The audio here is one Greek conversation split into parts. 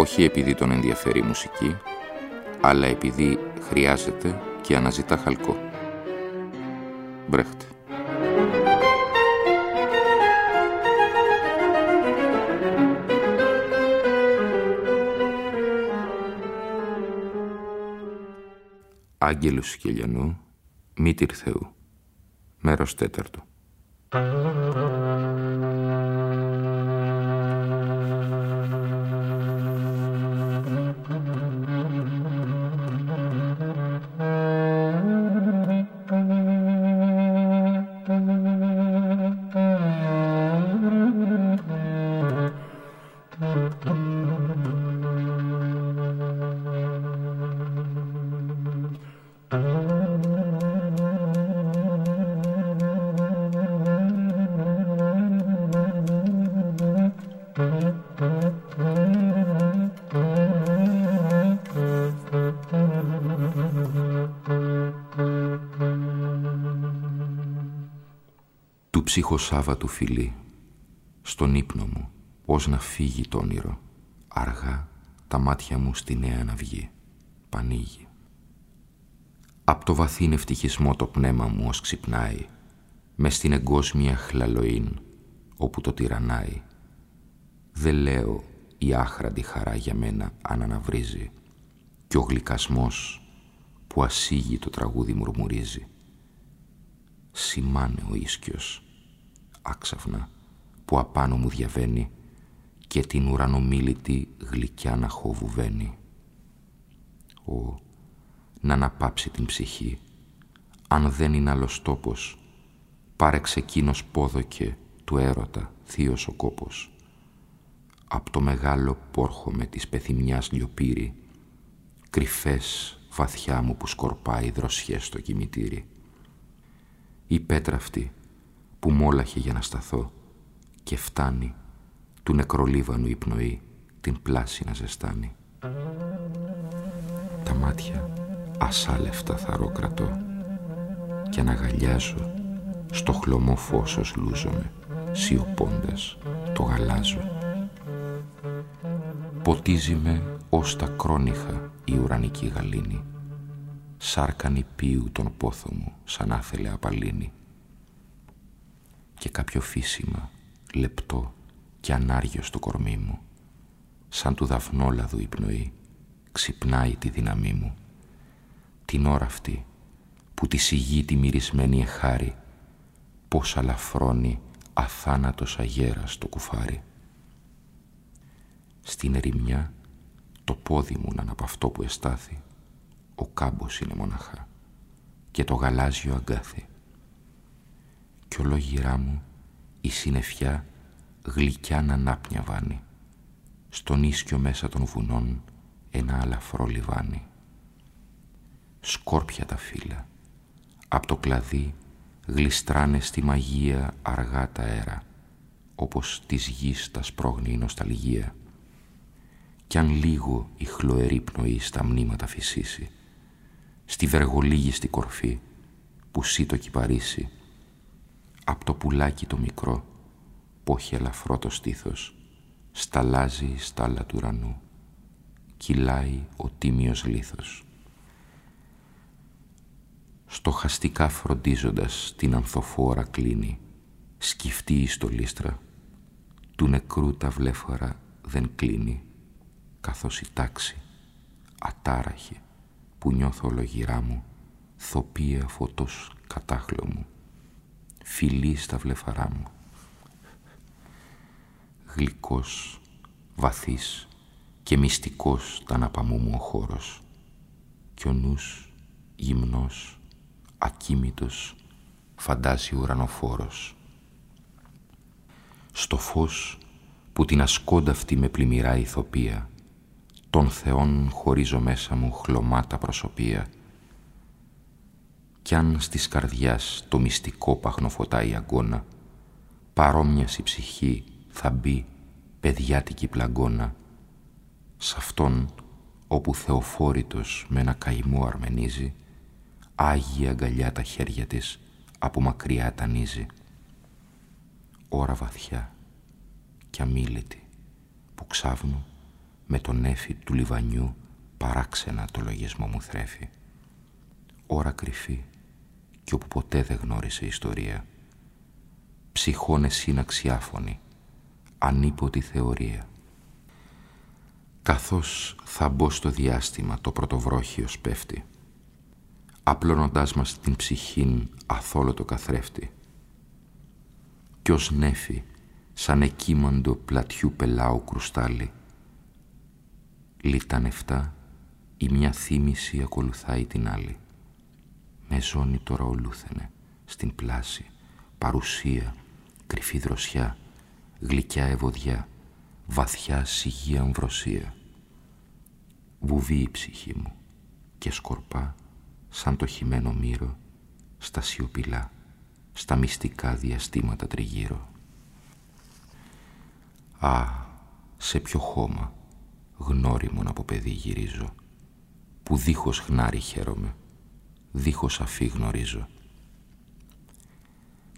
όχι επειδή τον ενδιαφέρει η μουσική, αλλά επειδή χρειάζεται και αναζητά χαλκό. Μπρέχτε. Άγγελος Σκελιανού, Μήτυρ Θεού, μέρος τέταρτο. Σάββατου φιλί, στον ύπνο μου, πώς να φύγει το όνειρο, αργά τα μάτια μου στη νέα να βγει, πανίγει. Απ' το βαθύν ευτυχισμό το πνεύμα μου ως ξυπνάει, μες στην εγκόσμια χλαλοήν, όπου το τυραννάει. Δεν λέω η άχραντη χαρά για μένα αν αναβρίζει, κι ο γλυκασμός που ασύγει το τραγούδι μουρμουρίζει. Σημάνε ο ίσκιος, άξαφνα που απάνω μου διαβαίνει και την ουρανομίλητη γλυκιά να χοβουβαίνει. Ω, να αναπάψει την ψυχή, αν δεν είναι άλλος τόπος, πάρε ξεκίνος πόδοκε του έρωτα θείος ο κόπος. Απ' το μεγάλο πόρχο με της πεθυμιάς λιοπύρι, κρυφές βαθιά μου που σκορπάει δροσιές στο κημητήρι. Η πέτρα αυτή, που μόλαχε για να σταθώ και φτάνει του νεκρολίβανου η πνοή την πλάση να ζεστάνει. Τα μάτια ασάλευτα θαρώ κρατώ και αναγαλιάζω στο χλωμό φως ως λούζομαι σιωπώντας το γαλάζω. Ποτίζει με ως τα κρόνιχα η ουρανική γαλήνη σάρκανη πίου τον πόθο μου σαν άθελε απαλύνει και κάποιο φύσιμα, λεπτό και ανάργιο στο κορμί μου, σαν του δαφνόλαδου η πνοή, ξυπνάει τη δύναμή μου. Την ώρα αυτή που τη σιγή τη μυρισμένη εχάρη, πώς αλαφρώνει αθάνατος αγέρας το κουφάρι. Στην ερημιά το πόδι μου να από αυτό που εστάθη, ο κάμπος είναι μοναχά και το γαλάζιο αγκάθι κι ολόγυρά μου η συννεφιά γλυκιά να ανάπνια βάνει. Στον ίσκιο μέσα των βουνών ένα αλαφρό λιβάνι. Σκόρπια τα φύλλα, απ' το κλαδί γλιστράνε στη μαγεία αργά τα αέρα, όπως της γης τα σπρώγνει η νοσταλγία. Κι αν λίγο η χλωερή πνοή στα μνήματα φυσήσει, στη βεργολίγιστη κορφή που σύ το κυπαρίσει, Απ' το πουλάκι το μικρό, που έχει ελαφρό το στήθος, σταλάζει η στάλα του ουρανού, κυλάει ο τίμιος λίθος. Στοχαστικά φροντίζοντας την ανθοφόρα κλείνει, σκυφτεί η στολίστρα, του νεκρού τα βλέφαρα δεν κλείνει, καθώς η τάξη, ατάραχη, που νιώθω ολογυρά μου, θοπία φωτός κατάχλω μου φιλί στα βλεφαρά μου. Γλυκός, βαθύς και μυστικός τα αναπαμού μου ο χώρος κι ο νους γυμνός, ακίμητος, φαντάζει ουρανοφόρος. Στο φως που την ασκόνταυτη με πλημμυρά ηθοπία, Των θεών χωρίζω μέσα μου χλωμάτα προσωπία κι αν στις καρδιάς το μυστικό παχνοφωτάει αγκώνα παρόμοιας η ψυχή θα μπει παιδιάτικη πλαγκώνα σ' αυτόν όπου θεοφόρητος με ένα καημό αρμενίζει άγια αγκαλιά τα χέρια της από μακριά τανίζει. Ώρα βαθιά και αμήλυτη που ξάφνου με τον έφη του λιβανιού παράξενα το λογισμό μου θρέφει ώρα κρυφή και όπου ποτέ δεν γνώρισε ιστορία. Ψυχών εσύ αξιάφωνη ανίποτη θεωρία. Καθώς θα μπω στο διάστημα το πρωτοβρόχιος πέφτει απλώνοντάς μας την ψυχήν αθόλωτο καθρέφτη. Κι ως νέφη σαν εκείμαντο πλατιού πελάου κρουστάλι λιτανευτά η μια θύμηση ακολουθάει την άλλη με ζώνη τώρα ολούθενε στην πλάση παρουσία, κρυφή δροσιά γλυκιά ευωδιά βαθιά σιγεία αμβροσία βουβεί η ψυχή μου και σκορπά σαν το χειμένο μύρο στα σιωπηλά, στα μυστικά διαστήματα τριγύρω. Α, σε ποιο χώμα, γνώριμον από παιδί γυρίζω, που δίχως χνάρι χαίρομαι, δίχως αφή γνωρίζω.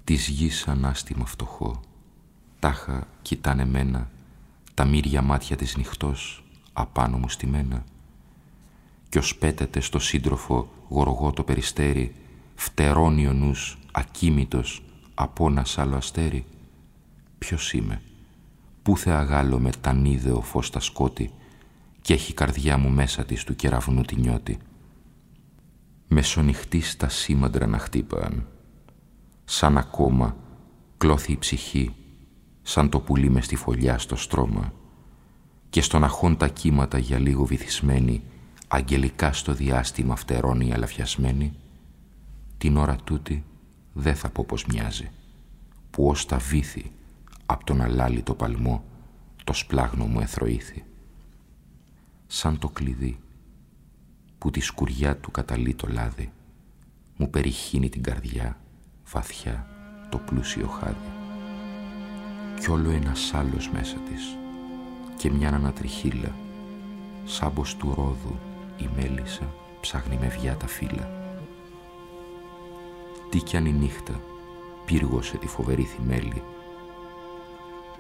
Της γης ανάστημα φτωχό, τάχα κοιτάνε μένα, τα μύρια μάτια της νυχτός, απάνω μου στημένα, κι ως πέτεται στο σύντροφο γοργό το περιστέρι, φτερώνει ο νους, ακίμητος, από ένα άλλο αστέρι. Ποιος είμαι, πού θεαγάλω με τανίδεο φως στα σκότη και έχει καρδιά μου μέσα της του κεραυνού τη νιώτη. Μεσονυχτής τα σήμαντρα να χτύπαν, σαν ακόμα κλώθη η ψυχή, σαν το πουλί μες στη φωλιά στο στρώμα. Και στον αχών τα κύματα για λίγο βυθισμένη αγγελικά στο διάστημα φτερώνει αλαφιασμένη, την ώρα τούτη δεν θα πω πως μοιάζει, που ως τα βήθη απ' τον αλάλητο παλμό το σπλάγνο μου εθροήθη. Σαν το κλειδί που τη σκουριά του καταλύει το λάδι, μου περιχύνει την καρδιά βαθιά το πλούσιο χάδι. Κι όλο ένας άλλος μέσα της και μια ανατριχίλα, σάμπος του ρόδου η μέλισσα ψάχνει με βιά τα φύλλα. Τι κι αν η νύχτα πύργωσε τη φοβερή θυμέλη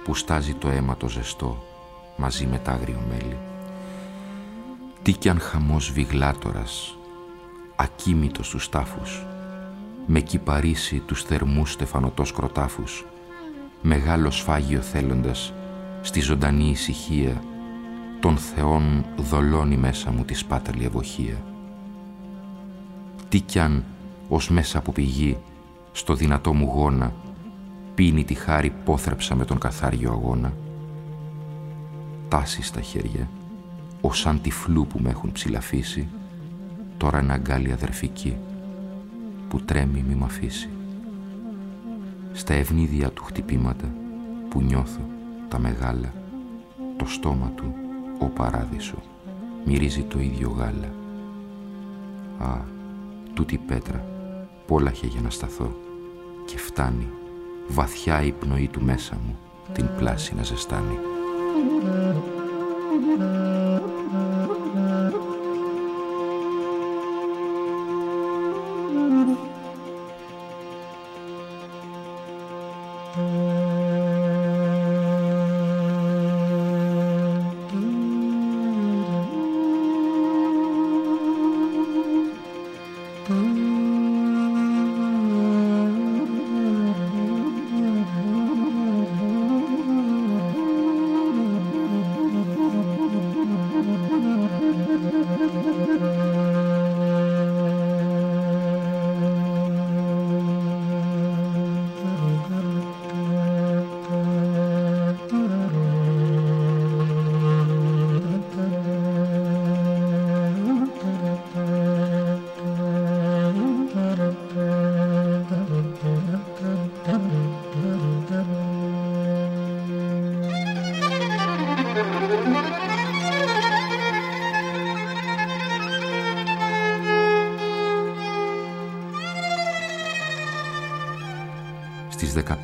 που στάζει το αίμα το ζεστό μαζί με τα άγριο μέλι. Τι κι αν χαμός βιγλάτορας ακίμητος στους τάφους με κυπαρίσει τους θερμούς στεφανωτός κροτάφους μεγάλο σφάγιο θέλοντας στη ζωντανή ησυχία των θεών δολώνει μέσα μου τη σπάταλη ευοχία. Τι κι αν ως μέσα από πηγή στο δυνατό μου γόνα πίνει τη χάρη πόθρεψα με τον καθάριο αγώνα. Τάση στα χέρια, ως σαν τυφλού που με έχουν ψηλαφίσει, τώρα ένα αγκάλι αδερφική που τρέμει μη μ' αφήσει. Στα ευνίδια του χτυπήματα που νιώθω τα μεγάλα, το στόμα του ο παράδεισο μυρίζει το ίδιο γάλα. Α, τούτη πέτρα πόλαχε για να σταθώ και φτάνει βαθιά η πνοή του μέσα μου την πλάση να ζεστάνει. Στις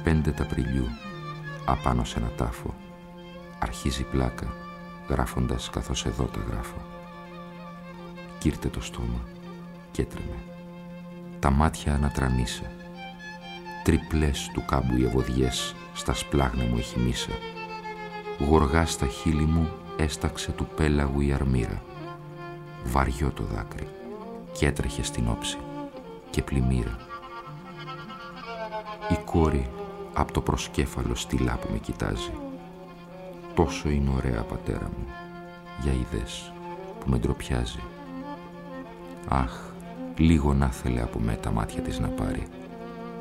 15 Απριλίου, απάνω σε ένα τάφο, αρχίζει πλάκα, γράφοντας καθώς εδώ τα γράφω. Κύρτε το στόμα και έτρεμε. Τα μάτια ανατρανίσε. Τριπλές του κάμπου οι ευωδιές στα σπλάγνα μου έχει μίσα. Γοργά στα χείλη μου έσταξε του πέλαγου η αρμύρα. Βαριό το δάκρυ και έτρεχε στην όψη και πλημμύρα. Η κόρη από το προσκέφαλο στυλά που με κοιτάζει. Τόσο είναι ωραία πατέρα μου, για ιδές που με ντροπιάζει. Αχ, λίγο να θέλε από με τα μάτια της να πάρει.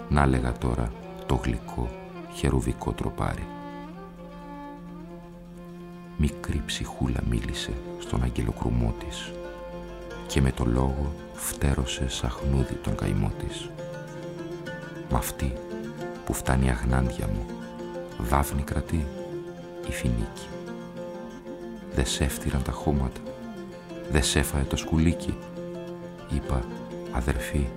Να λέγα τώρα το γλυκό, χερουβικό τροπάρι. Μικρή ψυχούλα μίλησε στον αγγελοκρουμό της και με το λόγο φτέρωσε σαχνούδι τον καημό της. Μ' αυτή που φτάνει αγνάντια μου, δάφνη κρατεί η φινίκη. Δε σέφτηραν τα χώματα, δε σέφαε το σκουλίκι, είπα αδερφή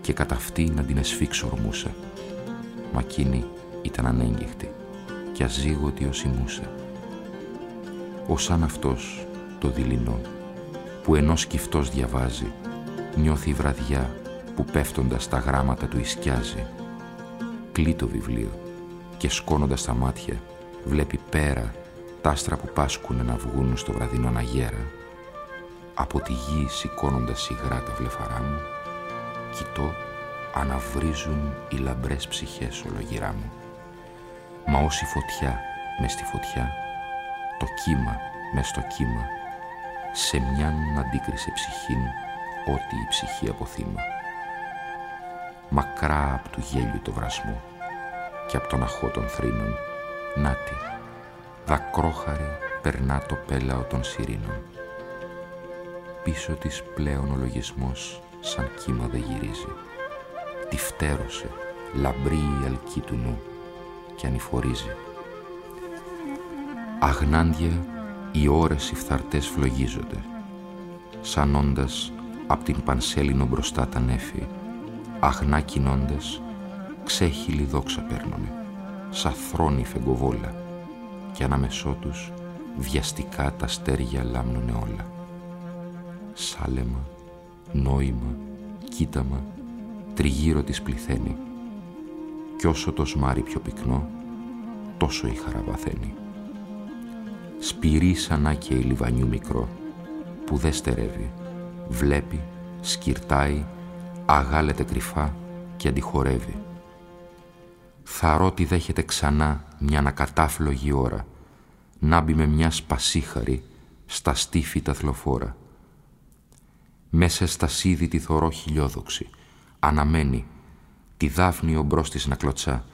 και κατά αυτή να την εσφίξω ορμούσα. Μα εκείνη ήταν ανέγγιχτη και αζίγωτη οσημούσα. Ο σαν αυτός το δειλινό που ενώ σκυφτός διαβάζει νιώθει η βραδιά που πέφτοντας τα γράμματα του ισκιάζει. Κλεί το βιβλίο και σκόνοντας τα μάτια βλέπει πέρα τα άστρα που πάσκουνε να βγουν στο βραδινό αγέρα. Από τη γη σηκώνοντας υγρά τα βλεφαρά μου κοιτώ αναβρίζουν οι λαμπρές ψυχές ολογυρά μου. Μα όση φωτιά μες στη φωτιά, το κύμα μες στο κύμα, σε μιαν αντίκρισε ψυχήν ό,τι η ψυχή αποθύμα. Μακρά απ' του γέλιου το βρασμό και απ' τον αχώ των θρήνων, νάτι, δακρόχαρη περνά το πέλαο των σιρήνων. Πίσω της πλέον ο λογισμός σαν κύμα δεν γυρίζει. Τη φτέρωσε, λαμπρή η αλκή του νου και ανηφορίζει. Αγνάντια οι ώρες οι φθαρτές φλογίζονται, σαν όντας απ' την πανσέλινο μπροστά τα νέφη, αγνά κινώντας, ξέχυλη δόξα παίρνουνε, σαν θρόνη φεγκοβόλα, και αναμεσό τους βιαστικά τα στέρια λάμνουνε όλα. Σάλεμα, νόημα, κοίταμα, τριγύρω της πληθαίνει, κι όσο το σμάρι πιο πυκνό, τόσο η χαρά βαθαίνει. Σπυρί σαν και λιβανιού μικρό, που δεν στερεύει, βλέπει, σκυρτάει, αγάλεται κρυφά και αντιχορεύει. Θαρώ ότι δέχεται ξανά μια ανακατάφλογη ώρα, να μπει με μια σπασίχαρη στα στήφη τα θλοφόρα. Μέσα στα σίδη τη θωρώ χιλιόδοξη, αναμένει, τη δάφνη ο μπρος της να κλωτσά,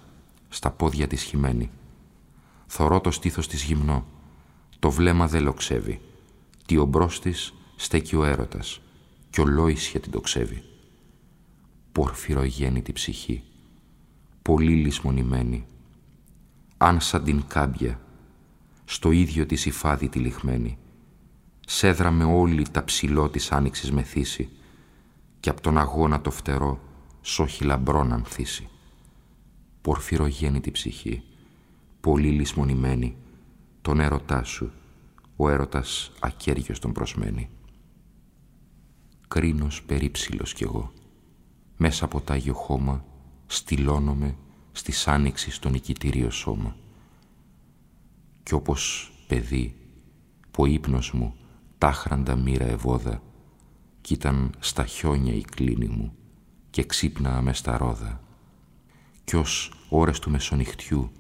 στα πόδια της χυμένη. Θωρώ το στήθος της γυμνό, το βλέμμα δεν λοξεύει. Τι ο μπρος της στέκει ο έρωτας κι ολόησια την τοξεύει. Πορφυρογέννητη ψυχή, πολύ λησμονημένη, αν σαν την κάμπια, στο ίδιο της υφάδι τη λιχμένη, σέδραμε όλη τα ψηλό της άνοιξης μεθύσει και απ' τον αγώνα το φτερό σ' λαμπρό να ανθίσει. Πορφυρογέννητη ψυχή, πολύ λησμονημένη, τον έρωτά σου, ο έρωτας ακέργιος τον προσμένει. Κρίνος περίψηλος κι εγώ, μέσα από τ' Άγιο χώμα, στυλώνομαι στη άνοιξη στο νικητήριο σώμα. Κι όπως παιδί, που ο ύπνος μου τάχραντα μοίρα ευώδα, κι ήταν στα χιόνια η κλίνη μου και ξύπνα με στα ρόδα. Κι ως ώρες του μεσονυχτιού,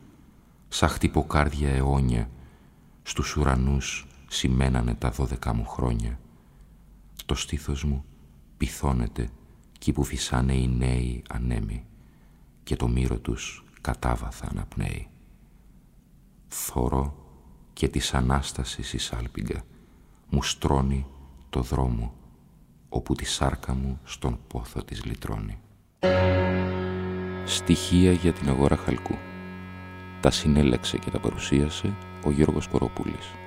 σαν χτυποκάρδια αιώνια, στους ουρανούς σημαίνανε τα δώδεκα μου χρόνια. Το στήθος μου πυθώνεται κι που φυσάνε οι νέοι ανέμοι και το μύρο τους κατάβαθα αναπνέει. Θωρώ και της Ανάστασης η σάλπιγγα μου στρώνει το δρόμο όπου τη σάρκα μου στον πόθο της λυτρώνει. Στοιχεία για την αγορά χαλκού. Τα συνέλεξε και τα παρουσίασε ο Γιώργος Κοροπούλης.